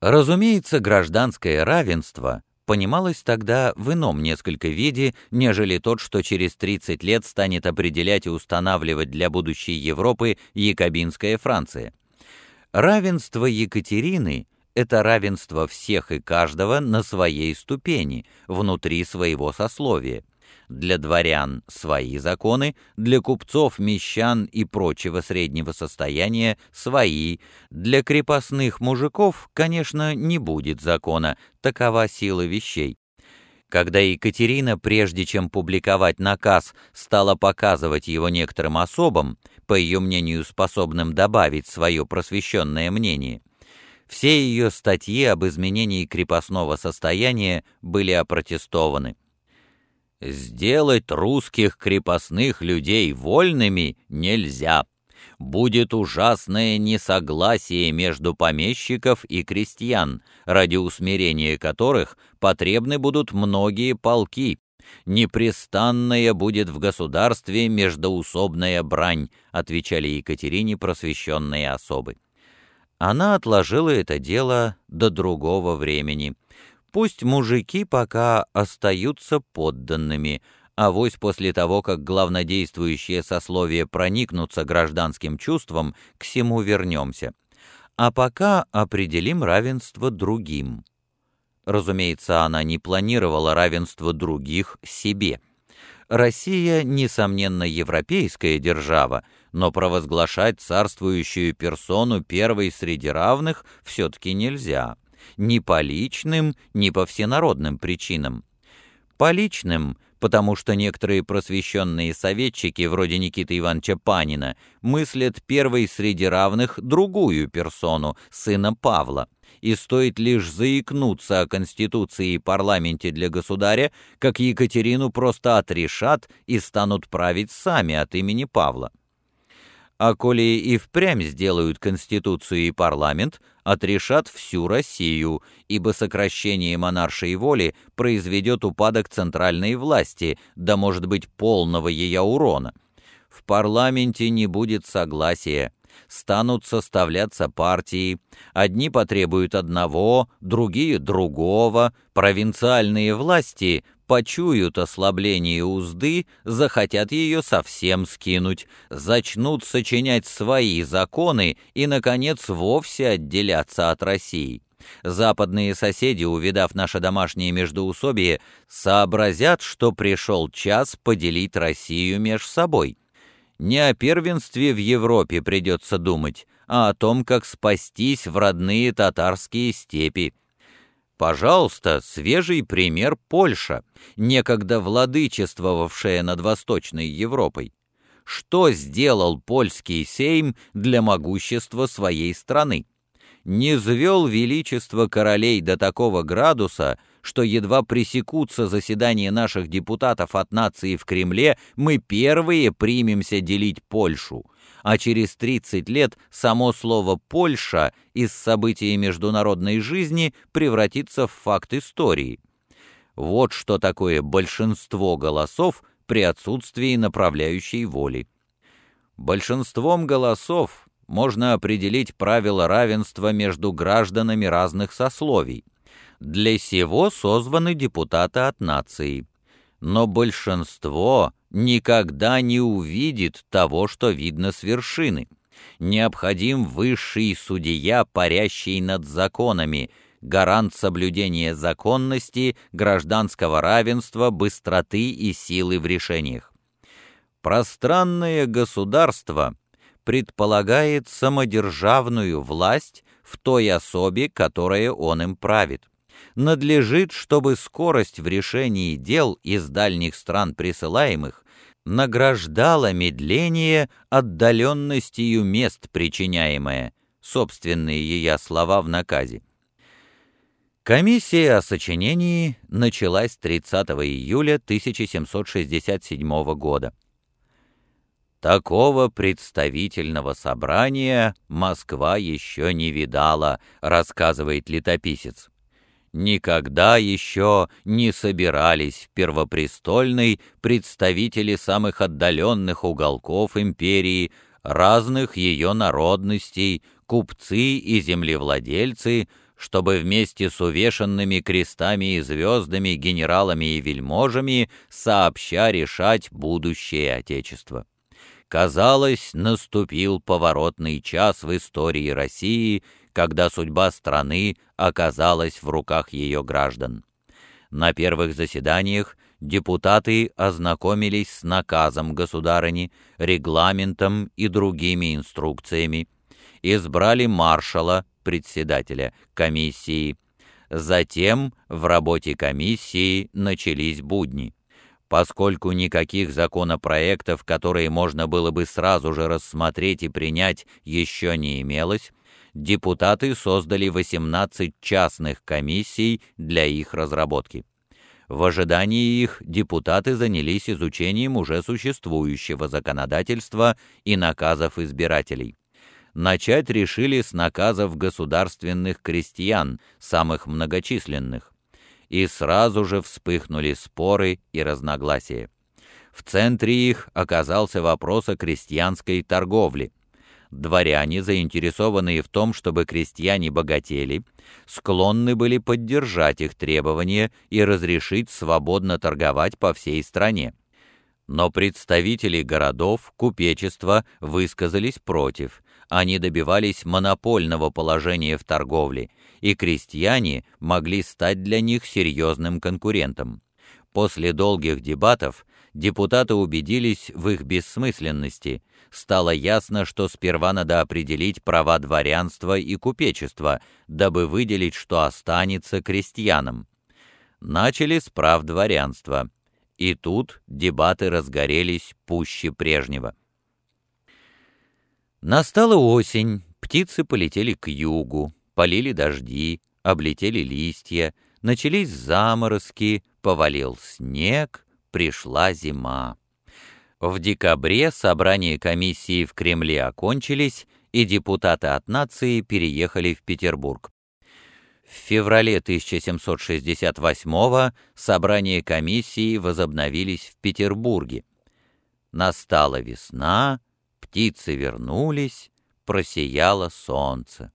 Разумеется, гражданское равенство понималось тогда в ином несколько виде, нежели тот, что через 30 лет станет определять и устанавливать для будущей Европы якобинская Франция. Равенство Екатерины — это равенство всех и каждого на своей ступени, внутри своего сословия для дворян свои законы, для купцов, мещан и прочего среднего состояния свои, для крепостных мужиков, конечно, не будет закона, такова сила вещей. Когда Екатерина, прежде чем публиковать наказ, стала показывать его некоторым особам, по ее мнению способным добавить свое просвещенное мнение, все ее статьи об изменении крепостного состояния были опротестованы. Сделать русских крепостных людей вольными нельзя. Будет ужасное несогласие между помещиков и крестьян, ради усмирения которых потребны будут многие полки. Непрестанная будет в государстве междоусобная брань, отвечали Екатерине просвещенные особы. Она отложила это дело до другого времени — Пусть мужики пока остаются подданными, а вось после того, как главнодействующие сословия проникнутся гражданским чувством, к всему вернемся. А пока определим равенство другим. Разумеется, она не планировала равенство других себе. Россия, несомненно, европейская держава, но провозглашать царствующую персону первой среди равных все-таки нельзя ни по личным, ни по всенародным причинам. По личным, потому что некоторые просвещенные советчики, вроде Никиты Ивановича Панина, мыслят первой среди равных другую персону, сына Павла, и стоит лишь заикнуться о Конституции и парламенте для государя, как Екатерину просто отрешат и станут править сами от имени Павла. А коли и впрямь сделают Конституцию и парламент, отрешат всю Россию, ибо сокращение монаршей воли произведет упадок центральной власти, да может быть полного ее урона. В парламенте не будет согласия, станут составляться партии, одни потребуют одного, другие другого, провинциальные власти почуют ослабление узды, захотят ее совсем скинуть, зачнут сочинять свои законы и, наконец, вовсе отделяться от России. Западные соседи, увидав наше домашнее междоусобие, сообразят, что пришел час поделить Россию меж собой. Не о первенстве в Европе придется думать, а о том, как спастись в родные татарские степи, Пожалуйста, свежий пример Польша, некогда владычествовавшая над Восточной Европой. Что сделал польский сейм для могущества своей страны? Не звел величество королей до такого градуса, что едва пресекутся заседания наших депутатов от нации в Кремле, мы первые примемся делить Польшу, а через 30 лет само слово «Польша» из событий международной жизни превратится в факт истории. Вот что такое большинство голосов при отсутствии направляющей воли. Большинством голосов можно определить правила равенства между гражданами разных сословий. Для сего созваны депутаты от нации. Но большинство никогда не увидит того, что видно с вершины. Необходим высший судья, парящий над законами, гарант соблюдения законности, гражданского равенства, быстроты и силы в решениях. Пространное государство предполагает самодержавную власть в той особе, которая он им правит надлежит, чтобы скорость в решении дел из дальних стран присылаемых награждала медление отдаленностью мест причиняемое, собственные ее слова в наказе. Комиссия о сочинении началась 30 июля 1767 года. Такого представительного собрания Москва еще не видала, рассказывает летописец никогда еще не собирались в Первопрестольной представители самых отдаленных уголков империи, разных ее народностей, купцы и землевладельцы, чтобы вместе с увешанными крестами и звездами, генералами и вельможами сообща решать будущее Отечества. Казалось, наступил поворотный час в истории России, когда судьба страны оказалась в руках ее граждан. На первых заседаниях депутаты ознакомились с наказом государыни, регламентом и другими инструкциями, избрали маршала, председателя комиссии. Затем в работе комиссии начались будни. Поскольку никаких законопроектов, которые можно было бы сразу же рассмотреть и принять, еще не имелось, депутаты создали 18 частных комиссий для их разработки. В ожидании их депутаты занялись изучением уже существующего законодательства и наказов избирателей начать решили с наказов государственных крестьян, самых многочисленных. И сразу же вспыхнули споры и разногласия. В центре их оказался вопрос о крестьянской торговле. Дворяне, заинтересованные в том, чтобы крестьяне богатели, склонны были поддержать их требования и разрешить свободно торговать по всей стране. Но представители городов, купечества высказались против, они добивались монопольного положения в торговле, и крестьяне могли стать для них серьезным конкурентом. После долгих дебатов депутаты убедились в их бессмысленности. Стало ясно, что сперва надо определить права дворянства и купечества, дабы выделить, что останется крестьянам. Начали с прав дворянства. И тут дебаты разгорелись пуще прежнего. Настала осень, птицы полетели к югу, полили дожди, облетели листья, начались заморозки, повалил снег, пришла зима. В декабре собрания комиссии в Кремле окончились, и депутаты от нации переехали в Петербург. В феврале 1768 собрания комиссии возобновились в Петербурге. Настала весна, птицы вернулись, просияло солнце.